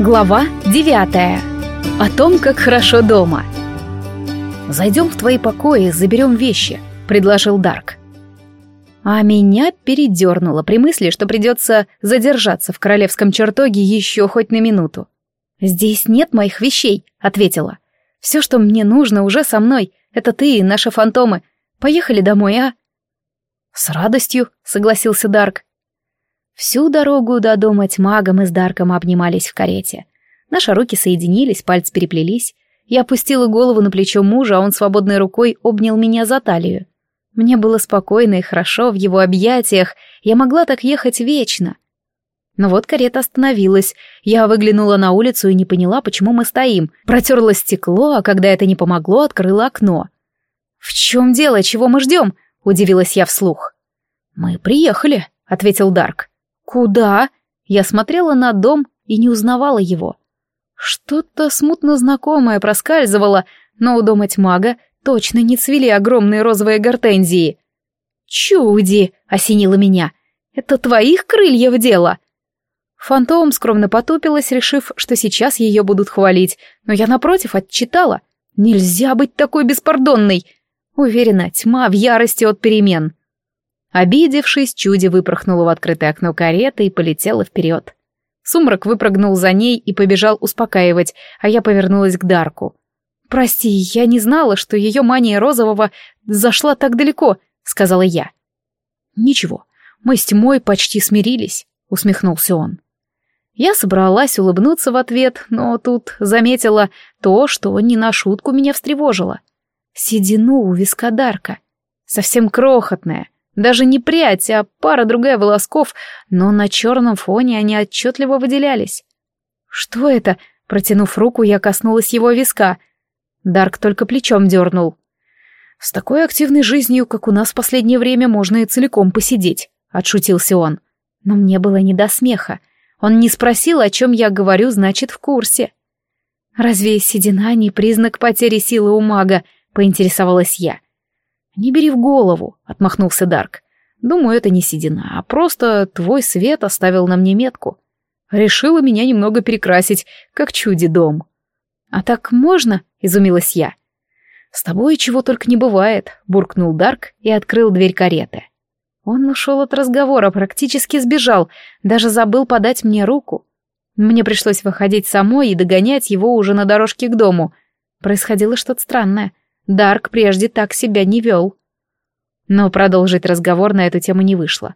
Глава девятая. О том, как хорошо дома. «Зайдем в твои покои, заберем вещи», — предложил Дарк. А меня передернуло при мысли, что придется задержаться в королевском чертоге еще хоть на минуту. «Здесь нет моих вещей», — ответила. «Все, что мне нужно, уже со мной. Это ты и наши фантомы. Поехали домой, а?» «С радостью», — согласился Дарк. Всю дорогу до дома тьмага мы с Дарком обнимались в карете. Наши руки соединились, пальцы переплелись. Я опустила голову на плечо мужа, а он свободной рукой обнял меня за талию. Мне было спокойно и хорошо в его объятиях, я могла так ехать вечно. Но вот карета остановилась. Я выглянула на улицу и не поняла, почему мы стоим. Протерла стекло, а когда это не помогло, открыла окно. «В чем дело? Чего мы ждем?» — удивилась я вслух. «Мы приехали», — ответил Дарк. «Куда?» Я смотрела на дом и не узнавала его. Что-то смутно знакомое проскальзывало, но у дома тьмага точно не цвели огромные розовые гортензии. «Чуди!» — осенило меня. «Это твоих крыльев дело?» Фантом скромно потупилась, решив, что сейчас ее будут хвалить, но я, напротив, отчитала. «Нельзя быть такой беспардонной!» Уверена, тьма в ярости от перемен. Обидевшись, чуди выпорхнула в открытое окно кареты и полетела вперед. Сумрак выпрыгнул за ней и побежал успокаивать, а я повернулась к Дарку. «Прости, я не знала, что ее мания розового зашла так далеко», — сказала я. «Ничего, мы с тьмой почти смирились», — усмехнулся он. Я собралась улыбнуться в ответ, но тут заметила то, что не на шутку меня встревожило. Седину у виска Дарка. Совсем крохотная, даже не прядь, а пара-другая волосков, но на черном фоне они отчетливо выделялись. «Что это?» Протянув руку, я коснулась его виска. Дарк только плечом дернул. «С такой активной жизнью, как у нас в последнее время, можно и целиком посидеть», — отшутился он. Но мне было не до смеха. Он не спросил, о чем я говорю, значит, в курсе. «Разве седина не признак потери силы у мага?» — поинтересовалась я. «Не бери в голову», — отмахнулся Дарк. «Думаю, это не седина, а просто твой свет оставил на мне метку. Решила меня немного перекрасить, как чуди-дом». «А так можно?» — изумилась я. «С тобой чего только не бывает», — буркнул Дарк и открыл дверь кареты. Он ушел от разговора, практически сбежал, даже забыл подать мне руку. Мне пришлось выходить самой и догонять его уже на дорожке к дому. Происходило что-то странное. Дарк прежде так себя не вел. Но продолжить разговор на эту тему не вышло.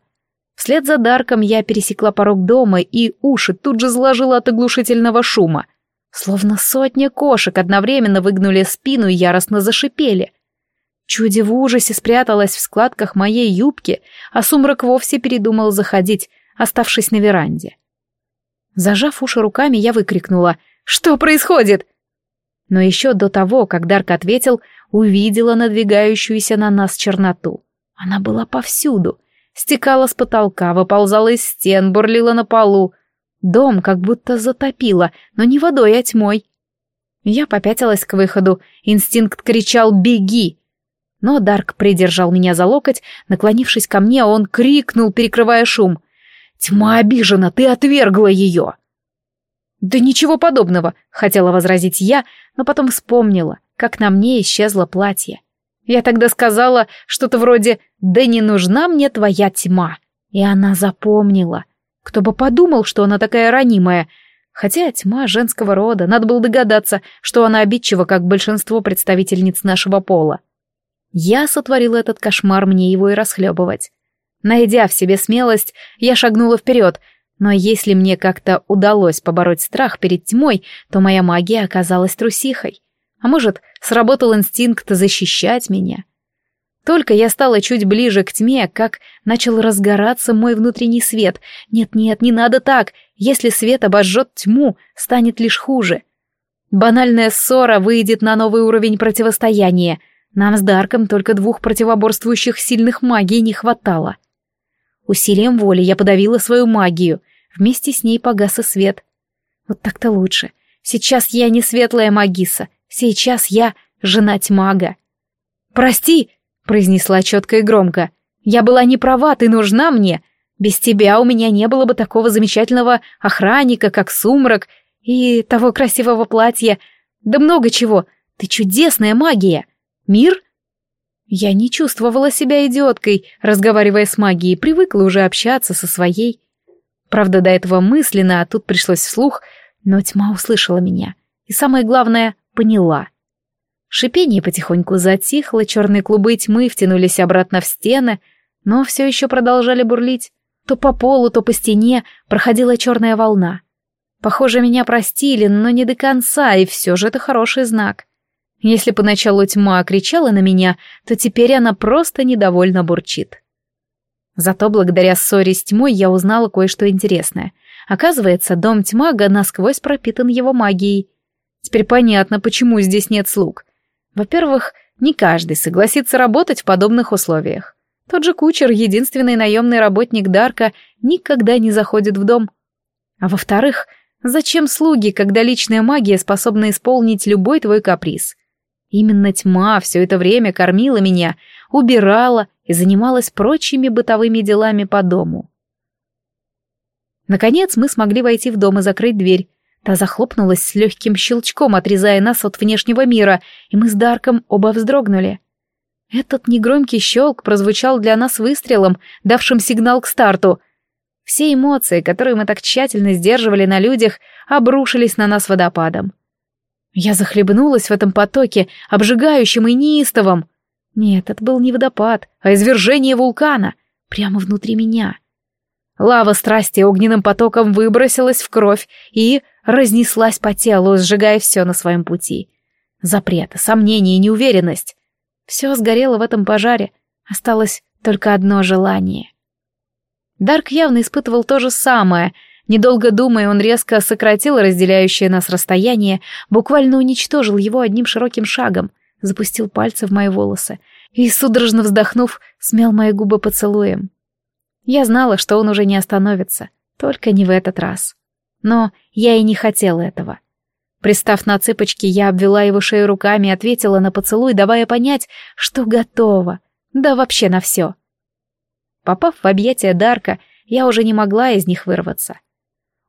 Вслед за Дарком я пересекла порог дома, и уши тут же заложила от оглушительного шума. Словно сотня кошек одновременно выгнули спину и яростно зашипели. Чуди в ужасе спряталась в складках моей юбки, а сумрак вовсе передумал заходить, оставшись на веранде. Зажав уши руками, я выкрикнула «Что происходит?» Но еще до того, как Дарк ответил, увидела надвигающуюся на нас черноту. Она была повсюду. Стекала с потолка, выползала из стен, бурлила на полу. Дом как будто затопило, но не водой, а тьмой. Я попятилась к выходу. Инстинкт кричал «Беги!». Но Дарк придержал меня за локоть, наклонившись ко мне, он крикнул, перекрывая шум. «Тьма обижена, ты отвергла ее!» «Да ничего подобного», — хотела возразить я, но потом вспомнила как на мне исчезло платье. Я тогда сказала что-то вроде «Да не нужна мне твоя тьма». И она запомнила. Кто бы подумал, что она такая ранимая. Хотя тьма женского рода, надо было догадаться, что она обидчива, как большинство представительниц нашего пола. Я сотворила этот кошмар, мне его и расхлебывать. Найдя в себе смелость, я шагнула вперед, но если мне как-то удалось побороть страх перед тьмой, то моя магия оказалась трусихой. А может, сработал инстинкт защищать меня? Только я стала чуть ближе к тьме, как начал разгораться мой внутренний свет. Нет-нет, не надо так. Если свет обожжет тьму, станет лишь хуже. Банальная ссора выйдет на новый уровень противостояния. Нам с Дарком только двух противоборствующих сильных магий не хватало. Усилием воли я подавила свою магию. Вместе с ней погас и свет. Вот так-то лучше. Сейчас я не светлая магиса, Сейчас я жена тьмага. «Прости», — произнесла четко и громко. «Я была не права, ты нужна мне. Без тебя у меня не было бы такого замечательного охранника, как Сумрак, И того красивого платья. Да много чего. Ты чудесная магия. Мир? Я не чувствовала себя идиоткой, разговаривая с магией, привыкла уже общаться со своей. Правда, до этого мысленно, а тут пришлось вслух, но тьма услышала меня. И самое главное, поняла. Шипение потихоньку затихло, черные клубы тьмы втянулись обратно в стены, но все еще продолжали бурлить. То по полу, то по стене проходила черная волна. Похоже, меня простили, но не до конца, и все же это хороший знак. Если поначалу тьма кричала на меня, то теперь она просто недовольно бурчит. Зато благодаря ссоре с тьмой я узнала кое-что интересное. Оказывается, дом тьмага насквозь пропитан его магией. Теперь понятно, почему здесь нет слуг. Во-первых, не каждый согласится работать в подобных условиях. Тот же кучер, единственный наемный работник Дарка, никогда не заходит в дом. А во-вторых, зачем слуги, когда личная магия способна исполнить любой твой каприз? Именно тьма все это время кормила меня, убирала и занималась прочими бытовыми делами по дому. Наконец мы смогли войти в дом и закрыть дверь. Та захлопнулась с легким щелчком, отрезая нас от внешнего мира, и мы с Дарком оба вздрогнули. Этот негромкий щелк прозвучал для нас выстрелом, давшим сигнал к старту. Все эмоции, которые мы так тщательно сдерживали на людях, обрушились на нас водопадом. Я захлебнулась в этом потоке, обжигающем и неистовом. Нет, это был не водопад, а извержение вулкана, прямо внутри меня. Лава страсти огненным потоком выбросилась в кровь и разнеслась по телу, сжигая все на своем пути. Запреты, сомнения и неуверенность. Все сгорело в этом пожаре, осталось только одно желание. Дарк явно испытывал то же самое — Недолго думая, он резко сократил разделяющее нас расстояние, буквально уничтожил его одним широким шагом, запустил пальцы в мои волосы и, судорожно вздохнув, смял мои губы поцелуем. Я знала, что он уже не остановится, только не в этот раз. Но я и не хотела этого. Пристав на цыпочки, я обвела его шею руками и ответила на поцелуй, давая понять, что готова, да вообще на все. Попав в объятия Дарка, я уже не могла из них вырваться.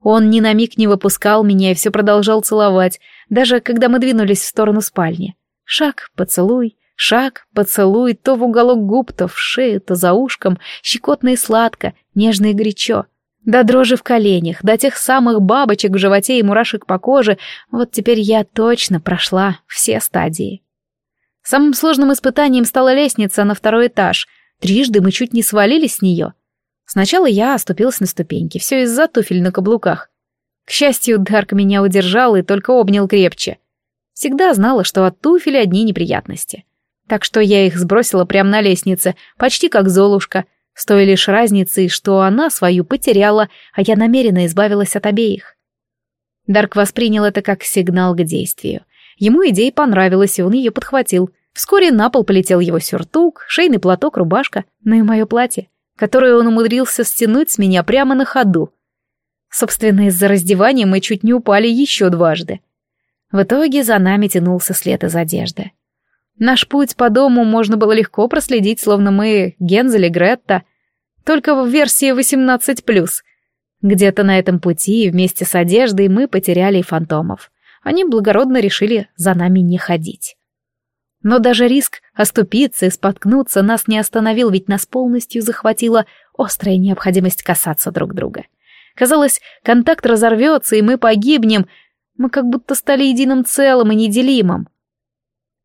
Он ни на миг не выпускал меня и все продолжал целовать, даже когда мы двинулись в сторону спальни. Шаг, поцелуй, шаг, поцелуй, то в уголок губ, то в шею, то за ушком, щекотно и сладко, нежно и горячо. До дрожи в коленях, до тех самых бабочек в животе и мурашек по коже, вот теперь я точно прошла все стадии. Самым сложным испытанием стала лестница на второй этаж. Трижды мы чуть не свалились с нее — Сначала я оступилась на ступеньки, все из-за туфель на каблуках. К счастью, Дарк меня удержал и только обнял крепче. Всегда знала, что от туфель одни неприятности. Так что я их сбросила прямо на лестнице, почти как Золушка, с той лишь разницей, что она свою потеряла, а я намеренно избавилась от обеих. Дарк воспринял это как сигнал к действию. Ему идея понравилась, и он ее подхватил. Вскоре на пол полетел его сюртук, шейный платок, рубашка, ну и мое платье которую он умудрился стянуть с меня прямо на ходу. Собственно, из-за раздевания мы чуть не упали еще дважды. В итоге за нами тянулся след из одежды. Наш путь по дому можно было легко проследить, словно мы Гензель и Гретта, только в версии 18+. Где-то на этом пути вместе с одеждой мы потеряли и фантомов. Они благородно решили за нами не ходить. Но даже риск оступиться и споткнуться нас не остановил, ведь нас полностью захватила острая необходимость касаться друг друга. Казалось, контакт разорвется, и мы погибнем. Мы как будто стали единым целым и неделимым.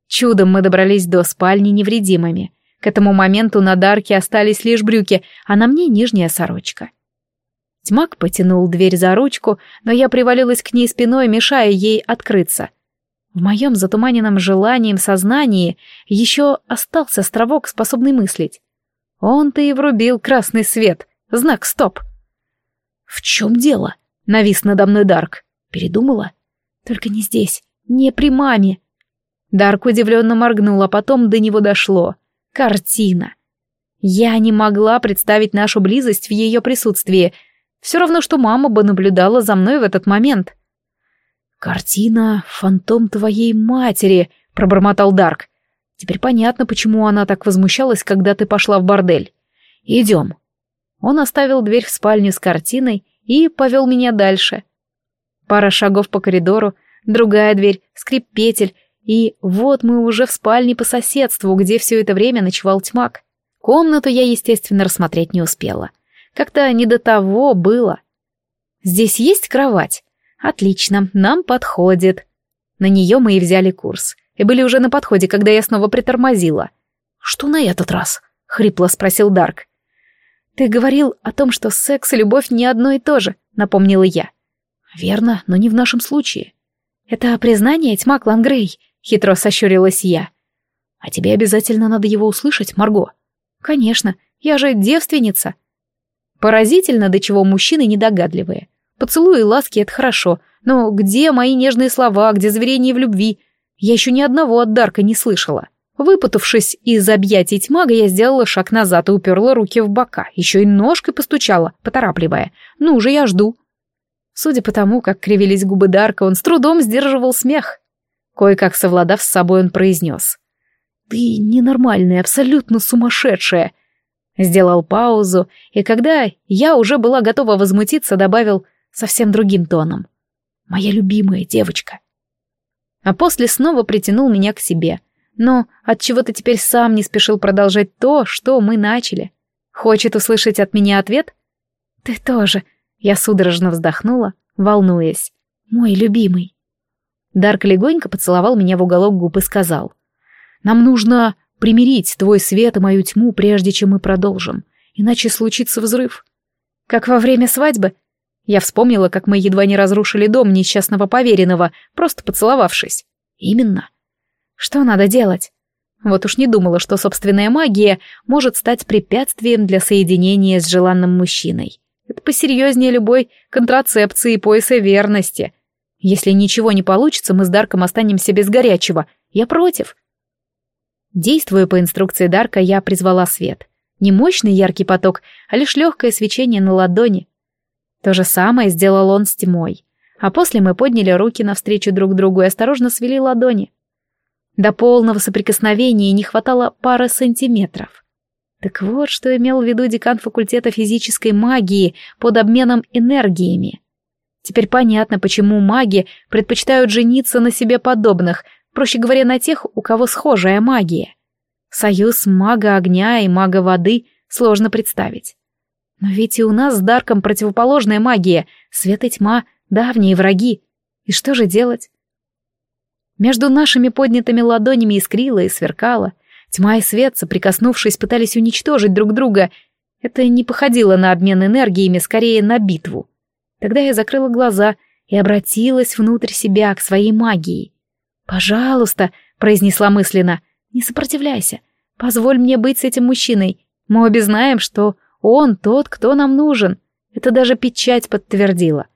Чудом мы добрались до спальни невредимыми. К этому моменту на Дарке остались лишь брюки, а на мне нижняя сорочка. Тьмак потянул дверь за ручку, но я привалилась к ней спиной, мешая ей открыться — в моем затуманенном желанием сознании еще остался островок, способный мыслить. Он-то и врубил красный свет, знак «Стоп». «В чем дело?» — навис надо мной Дарк. Передумала? «Только не здесь, не при маме». Дарк удивленно моргнул, а потом до него дошло. «Картина». Я не могла представить нашу близость в ее присутствии. Все равно, что мама бы наблюдала за мной в этот момент. «Картина — фантом твоей матери», — пробормотал Дарк. «Теперь понятно, почему она так возмущалась, когда ты пошла в бордель. Идем». Он оставил дверь в спальню с картиной и повел меня дальше. Пара шагов по коридору, другая дверь, скрип петель, и вот мы уже в спальне по соседству, где все это время ночевал тьмак. Комнату я, естественно, рассмотреть не успела. Как-то не до того было. Здесь есть кровать? Отлично, нам подходит. На нее мы и взяли курс. И были уже на подходе, когда я снова притормозила. «Что на этот раз?» — хрипло спросил Дарк. «Ты говорил о том, что секс и любовь не одно и то же», — напомнила я. «Верно, но не в нашем случае». «Это признание, тьма Клангрей», — хитро сощурилась я. «А тебе обязательно надо его услышать, Марго». «Конечно, я же девственница». Поразительно, до чего мужчины недогадливые. Поцелуи и ласки — это хорошо, но где мои нежные слова, где заверения в любви? Я еще ни одного от Дарка не слышала. Выпутавшись из объятий тьмага, я сделала шаг назад и уперла руки в бока, еще и ножкой постучала, поторапливая. «Ну уже я жду». Судя по тому, как кривились губы Дарка, он с трудом сдерживал смех. Кое-как совладав с собой, он произнес. «Ты ненормальная, абсолютно сумасшедшая!» Сделал паузу, и когда я уже была готова возмутиться, добавил совсем другим тоном. «Моя любимая девочка!» А после снова притянул меня к себе. Но от чего то теперь сам не спешил продолжать то, что мы начали. Хочет услышать от меня ответ? «Ты тоже!» Я судорожно вздохнула, волнуясь. «Мой любимый!» Дарк легонько поцеловал меня в уголок губ и сказал. «Нам нужно примирить твой свет и мою тьму, прежде чем мы продолжим, иначе случится взрыв». «Как во время свадьбы?» Я вспомнила, как мы едва не разрушили дом несчастного поверенного, просто поцеловавшись. «Именно». «Что надо делать?» Вот уж не думала, что собственная магия может стать препятствием для соединения с желанным мужчиной. Это посерьезнее любой контрацепции и пояса верности — если ничего не получится, мы с Дарком останемся без горячего. Я против. Действуя по инструкции Дарка, я призвала свет. Не мощный яркий поток, а лишь легкое свечение на ладони. То же самое сделал он с тьмой. А после мы подняли руки навстречу друг другу и осторожно свели ладони. До полного соприкосновения не хватало пары сантиметров. Так вот, что имел в виду декан факультета физической магии под обменом энергиями. Теперь понятно, почему маги предпочитают жениться на себе подобных, проще говоря, на тех, у кого схожая магия. Союз мага огня и мага воды сложно представить. Но ведь и у нас с Дарком противоположная магия, свет и тьма, давние враги. И что же делать? Между нашими поднятыми ладонями искрило и сверкало. Тьма и свет, соприкоснувшись, пытались уничтожить друг друга. Это не походило на обмен энергиями, скорее на битву. Тогда я закрыла глаза и обратилась внутрь себя к своей магии. «Пожалуйста», — произнесла мысленно, — «не сопротивляйся. Позволь мне быть с этим мужчиной. Мы обе знаем, что он тот, кто нам нужен. Это даже печать подтвердила.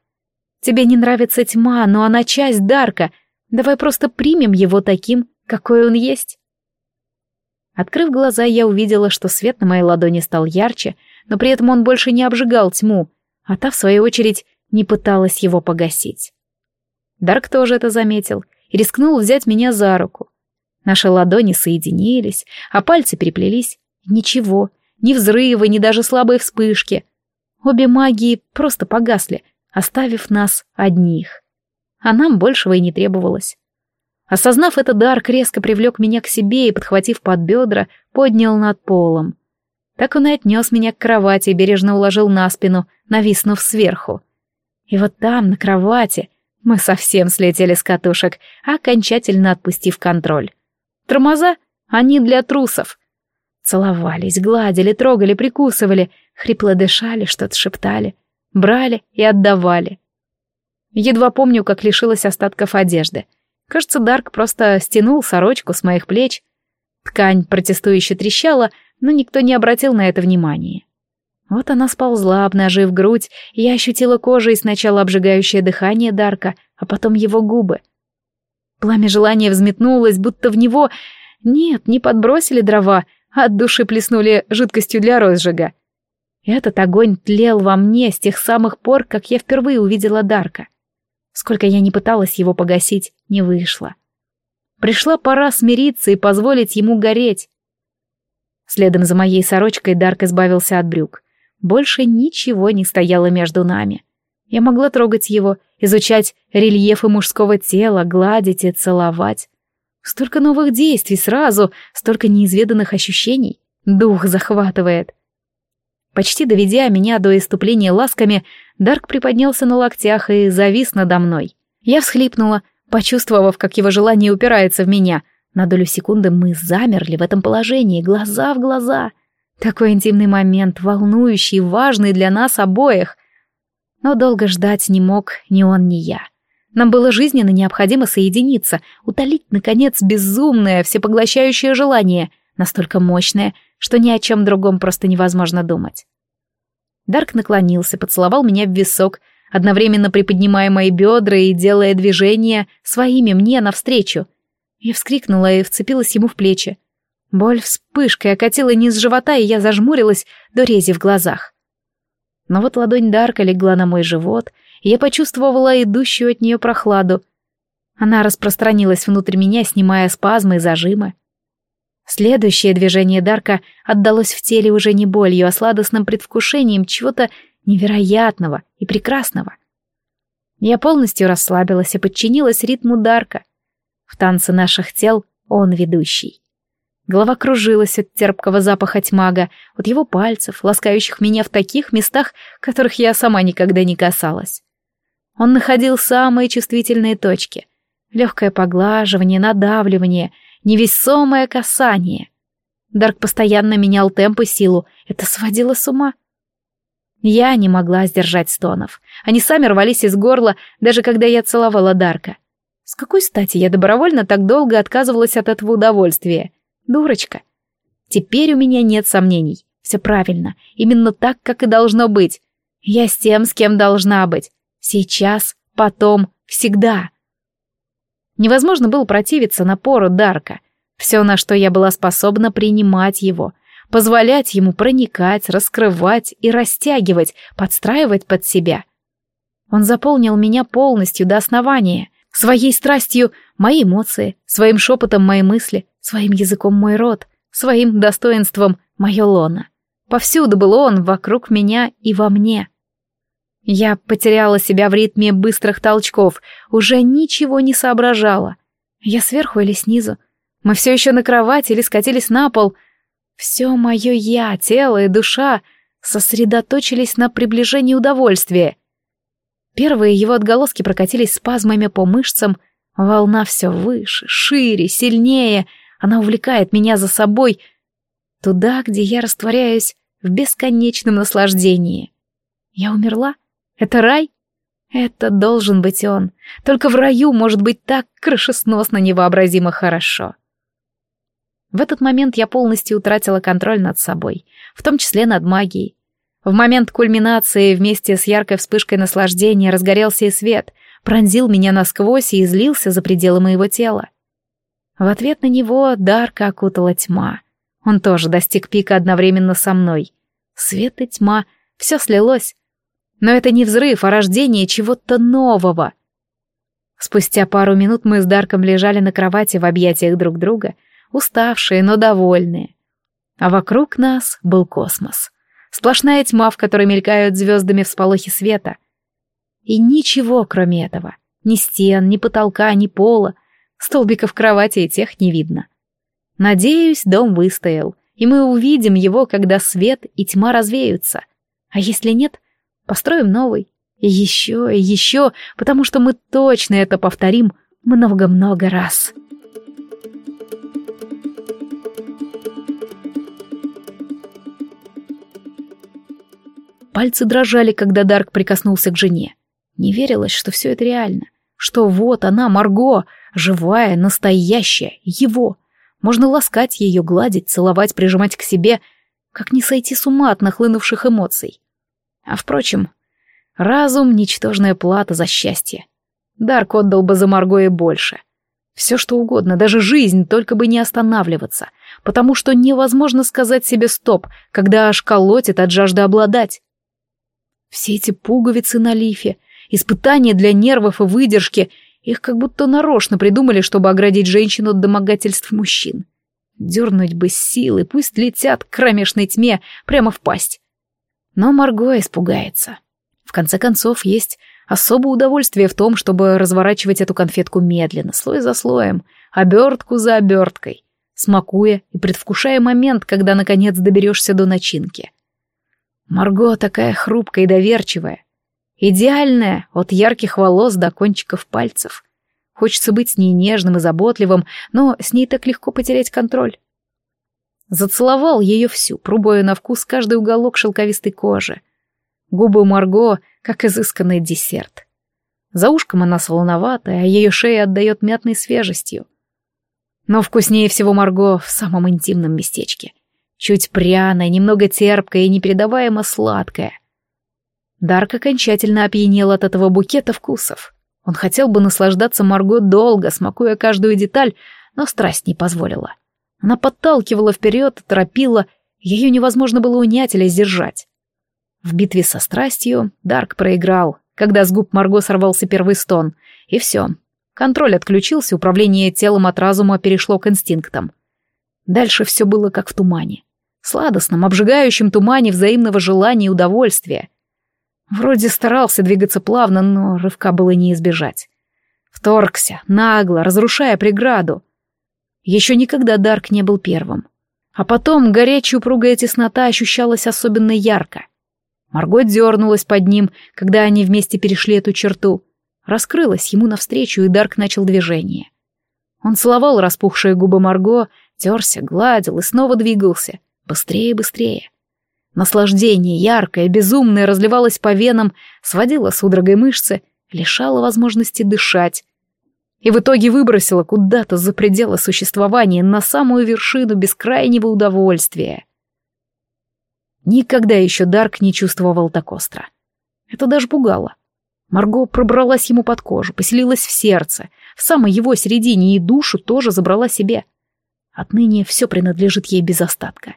Тебе не нравится тьма, но она часть Дарка. Давай просто примем его таким, какой он есть». Открыв глаза, я увидела, что свет на моей ладони стал ярче, но при этом он больше не обжигал тьму, а та, в свою очередь, не пыталась его погасить. Дарк тоже это заметил и рискнул взять меня за руку. Наши ладони соединились, а пальцы переплелись. Ничего, ни взрывы, ни даже слабые вспышки. Обе магии просто погасли, оставив нас одних. А нам большего и не требовалось. Осознав это, Дарк резко привлек меня к себе и, подхватив под бедра, поднял над полом. Так он и отнес меня к кровати и бережно уложил на спину, нависнув сверху. И вот там, на кровати, мы совсем слетели с катушек, окончательно отпустив контроль. Тормоза? Они для трусов. Целовались, гладили, трогали, прикусывали, хрипло дышали, что-то шептали, брали и отдавали. Едва помню, как лишилась остатков одежды. Кажется, Дарк просто стянул сорочку с моих плеч. Ткань протестующе трещала, но никто не обратил на это внимания. Вот она сползла, обнажив грудь, и я ощутила кожей сначала обжигающее дыхание Дарка, а потом его губы. Пламя желания взметнулось, будто в него... Нет, не подбросили дрова, от души плеснули жидкостью для розжига. Этот огонь тлел во мне с тех самых пор, как я впервые увидела Дарка. Сколько я не пыталась его погасить, не вышло. Пришла пора смириться и позволить ему гореть. Следом за моей сорочкой Дарк избавился от брюк. Больше ничего не стояло между нами. Я могла трогать его, изучать рельефы мужского тела, гладить и целовать. Столько новых действий сразу, столько неизведанных ощущений. Дух захватывает. Почти доведя меня до иступления ласками, Дарк приподнялся на локтях и завис надо мной. Я всхлипнула, почувствовав, как его желание упирается в меня. На долю секунды мы замерли в этом положении, глаза в глаза. Такой интимный момент, волнующий, важный для нас обоих. Но долго ждать не мог ни он, ни я. Нам было жизненно необходимо соединиться, утолить, наконец, безумное, всепоглощающее желание, настолько мощное, что ни о чем другом просто невозможно думать. Дарк наклонился, поцеловал меня в висок, одновременно приподнимая мои бедра и делая движения своими мне навстречу. Я вскрикнула и вцепилась ему в плечи. Боль вспышкой окатила низ живота, и я зажмурилась до рези в глазах. Но вот ладонь Дарка легла на мой живот, и я почувствовала идущую от нее прохладу. Она распространилась внутрь меня, снимая спазмы и зажимы. Следующее движение Дарка отдалось в теле уже не болью, а сладостным предвкушением чего-то невероятного и прекрасного. Я полностью расслабилась и подчинилась ритму Дарка. В танце наших тел он ведущий. Голова кружилась от терпкого запаха тьмага, от его пальцев, ласкающих меня в таких местах, которых я сама никогда не касалась. Он находил самые чувствительные точки. Легкое поглаживание, надавливание, невесомое касание. Дарк постоянно менял темп и силу. Это сводило с ума. Я не могла сдержать стонов. Они сами рвались из горла, даже когда я целовала Дарка. С какой стати я добровольно так долго отказывалась от этого удовольствия? Дурочка. Теперь у меня нет сомнений. Все правильно. Именно так, как и должно быть. Я с тем, с кем должна быть. Сейчас, потом, всегда. Невозможно было противиться напору Дарка. Все, на что я была способна, принимать его, позволять ему проникать, раскрывать и растягивать, подстраивать под себя. Он заполнил меня полностью до основания, своей страстью мои эмоции, своим шепотом мои мысли, своим языком мой рот, своим достоинством мое лоно. Повсюду был он, вокруг меня и во мне. Я потеряла себя в ритме быстрых толчков, уже ничего не соображала. Я сверху или снизу? Мы все еще на кровати или скатились на пол? Все мое «я», тело и душа сосредоточились на приближении удовольствия. Первые его отголоски прокатились спазмами по мышцам, волна все выше, шире, сильнее, она увлекает меня за собой туда, где я растворяюсь в бесконечном наслаждении. Я умерла? Это рай? Это должен быть он. Только в раю может быть так крышесносно невообразимо хорошо. В этот момент я полностью утратила контроль над собой, в том числе над магией. В момент кульминации вместе с яркой вспышкой наслаждения разгорелся и свет, пронзил меня насквозь и излился за пределы моего тела. В ответ на него Дарка окутала тьма. Он тоже достиг пика одновременно со мной. Свет и тьма, все слилось, но это не взрыв, а рождение чего-то нового. Спустя пару минут мы с Дарком лежали на кровати в объятиях друг друга, уставшие, но довольные. А вокруг нас был космос. Сплошная тьма, в которой мелькают звездами всполохи света. И ничего, кроме этого. Ни стен, ни потолка, ни пола. Столбиков кровати и тех не видно. Надеюсь, дом выстоял, и мы увидим его, когда свет и тьма развеются. А если нет, Построим новый. И еще, и еще, потому что мы точно это повторим много-много раз. Пальцы дрожали, когда Дарк прикоснулся к жене. Не верилось, что все это реально. Что вот она, Марго, живая, настоящая, его. Можно ласкать ее, гладить, целовать, прижимать к себе. Как не сойти с ума от нахлынувших эмоций? А впрочем, разум — ничтожная плата за счастье. Дарк отдал бы за Марго и больше. Все что угодно, даже жизнь, только бы не останавливаться, потому что невозможно сказать себе «стоп», когда аж колотит от жажды обладать. Все эти пуговицы на лифе, испытания для нервов и выдержки, их как будто нарочно придумали, чтобы оградить женщину от домогательств мужчин. Дернуть бы силы, пусть летят к кромешной тьме прямо в пасть. Но Марго испугается. В конце концов, есть особое удовольствие в том, чтобы разворачивать эту конфетку медленно, слой за слоем, обертку за оберткой, смакуя и предвкушая момент, когда наконец доберешься до начинки. Марго такая хрупкая и доверчивая, идеальная от ярких волос до кончиков пальцев. Хочется быть с ней нежным и заботливым, но с ней так легко потерять контроль. Зацеловал ее всю, пробуя на вкус каждый уголок шелковистой кожи. Губы Марго, как изысканный десерт. За ушком она солоноватая, а ее шея отдает мятной свежестью. Но вкуснее всего Марго в самом интимном местечке. Чуть пряная, немного терпкая и непередаваемо сладкая. Дарк окончательно опьянел от этого букета вкусов. Он хотел бы наслаждаться Марго долго, смакуя каждую деталь, но страсть не позволила. Она подталкивала вперед, торопила, ее невозможно было унять или сдержать. В битве со страстью Дарк проиграл, когда с губ Марго сорвался первый стон, и все. Контроль отключился, управление телом от разума перешло к инстинктам. Дальше все было как в тумане. Сладостном, обжигающем тумане взаимного желания и удовольствия. Вроде старался двигаться плавно, но рывка было не избежать. Вторгся, нагло, разрушая преграду. Еще никогда Дарк не был первым. А потом горячая упругая теснота ощущалась особенно ярко. Марго дернулась под ним, когда они вместе перешли эту черту. Раскрылась ему навстречу, и Дарк начал движение. Он целовал распухшие губы Марго, терся, гладил и снова двигался. Быстрее быстрее. Наслаждение, яркое, безумное, разливалось по венам, сводило судорогой мышцы, лишало возможности дышать. И в итоге выбросило куда-то за пределы существования на самую вершину бескрайнего удовольствия. Никогда еще Дарк не чувствовал так остро. Это даже пугало. Марго пробралась ему под кожу, поселилась в сердце, в самой его середине и душу тоже забрала себе. Отныне все принадлежит ей без остатка.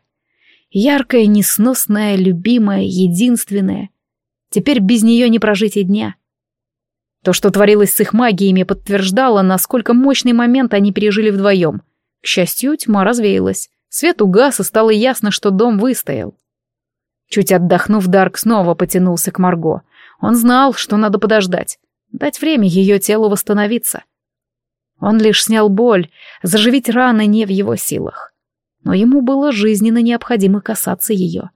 Яркая, несносная, любимая, единственная. Теперь без нее не прожить и дня. То, что творилось с их магиями, подтверждало, насколько мощный момент они пережили вдвоем. К счастью, тьма развеялась. Свет угас, и стало ясно, что дом выстоял. Чуть отдохнув, Дарк снова потянулся к Марго. Он знал, что надо подождать, дать время ее телу восстановиться. Он лишь снял боль, заживить раны не в его силах но ему было жизненно необходимо касаться ее.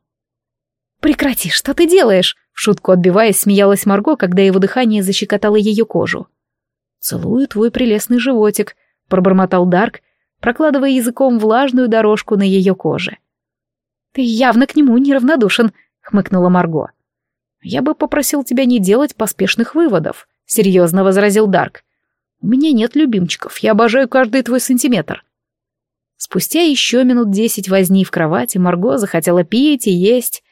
«Прекрати, что ты делаешь?» — в шутку отбиваясь, смеялась Марго, когда его дыхание защекотало ее кожу. «Целую твой прелестный животик», — пробормотал Дарк, прокладывая языком влажную дорожку на ее коже. «Ты явно к нему неравнодушен», — хмыкнула Марго. «Я бы попросил тебя не делать поспешных выводов», — серьезно возразил Дарк. «У меня нет любимчиков, я обожаю каждый твой сантиметр. Спустя еще минут десять возни в кровати Марго захотела пить и есть.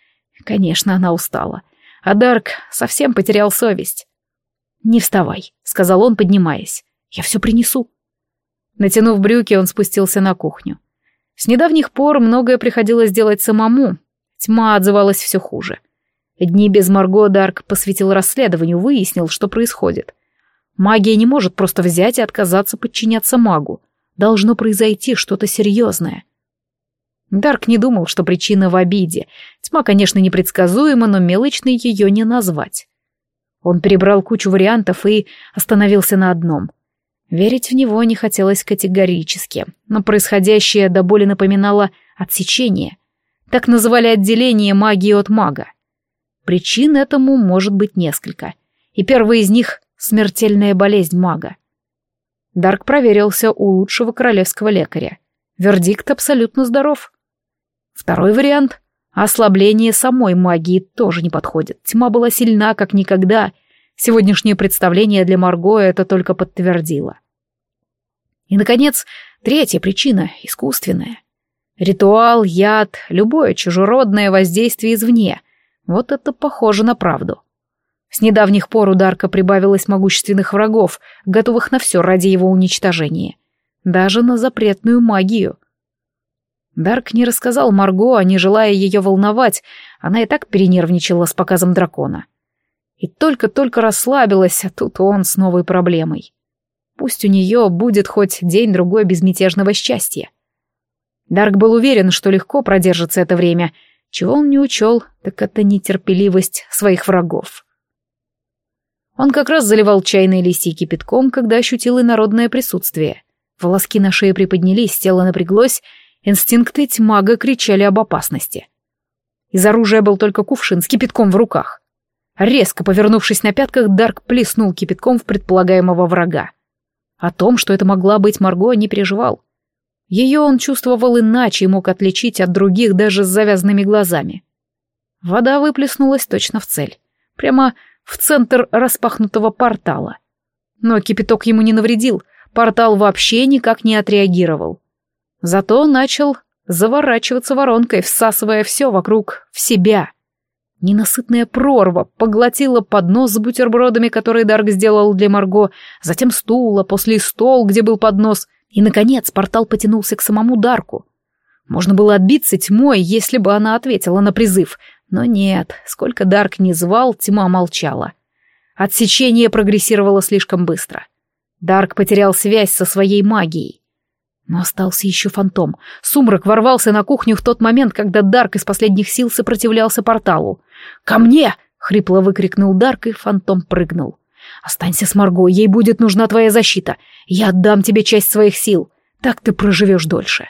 Конечно, она устала. А Дарк совсем потерял совесть. «Не вставай», — сказал он, поднимаясь. «Я все принесу». Натянув брюки, он спустился на кухню. С недавних пор многое приходилось делать самому. Тьма отзывалась все хуже. Дни без Марго Дарк посвятил расследованию, выяснил, что происходит. Магия не может просто взять и отказаться подчиняться магу должно произойти что-то серьезное. Дарк не думал, что причина в обиде. Тьма, конечно, непредсказуема, но мелочной ее не назвать. Он перебрал кучу вариантов и остановился на одном. Верить в него не хотелось категорически, но происходящее до боли напоминало отсечение. Так называли отделение магии от мага. Причин этому может быть несколько. И первая из них — смертельная болезнь мага. Дарк проверился у лучшего королевского лекаря. Вердикт абсолютно здоров. Второй вариант — ослабление самой магии тоже не подходит. Тьма была сильна, как никогда. Сегодняшнее представление для Марго это только подтвердило. И, наконец, третья причина — искусственная. Ритуал, яд, любое чужеродное воздействие извне. Вот это похоже на правду. С недавних пор у Дарка прибавилось могущественных врагов, готовых на все ради его уничтожения. Даже на запретную магию. Дарк не рассказал Марго, не желая ее волновать, она и так перенервничала с показом дракона. И только-только расслабилась, а тут он с новой проблемой. Пусть у нее будет хоть день-другой безмятежного счастья. Дарк был уверен, что легко продержится это время. Чего он не учел, так это нетерпеливость своих врагов. Он как раз заливал чайные листья кипятком, когда ощутил инородное присутствие. Волоски на шее приподнялись, тело напряглось, инстинкты тьмага кричали об опасности. Из оружия был только кувшин с кипятком в руках. Резко повернувшись на пятках, Дарк плеснул кипятком в предполагаемого врага. О том, что это могла быть Марго, не переживал. Ее он чувствовал иначе и мог отличить от других даже с завязанными глазами. Вода выплеснулась точно в цель. Прямо в центр распахнутого портала. Но кипяток ему не навредил, портал вообще никак не отреагировал. Зато начал заворачиваться воронкой, всасывая все вокруг в себя. Ненасытная прорва поглотила поднос с бутербродами, которые Дарк сделал для Марго, затем стул, а после стол, где был поднос, и, наконец, портал потянулся к самому Дарку. Можно было отбиться тьмой, если бы она ответила на призыв, но нет, сколько Дарк не звал, тьма молчала. Отсечение прогрессировало слишком быстро. Дарк потерял связь со своей магией. Но остался еще фантом. Сумрак ворвался на кухню в тот момент, когда Дарк из последних сил сопротивлялся порталу. «Ко мне!» — хрипло выкрикнул Дарк, и фантом прыгнул. «Останься с Марго, ей будет нужна твоя защита. Я отдам тебе часть своих сил. Так ты проживешь дольше».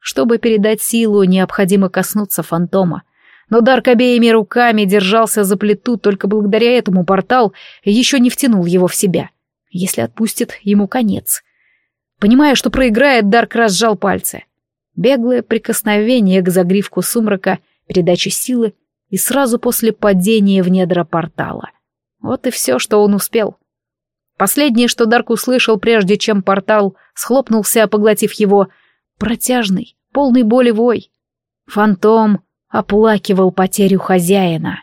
Чтобы передать силу, необходимо коснуться фантома. Но Дарк обеими руками держался за плиту, только благодаря этому портал еще не втянул его в себя. Если отпустит, ему конец. Понимая, что проиграет, Дарк разжал пальцы. Беглое прикосновение к загривку сумрака, передача силы и сразу после падения в недра портала. Вот и все, что он успел. Последнее, что Дарк услышал, прежде чем портал схлопнулся, поглотив его, протяжный, полный боли вой. Фантом оплакивал потерю хозяина.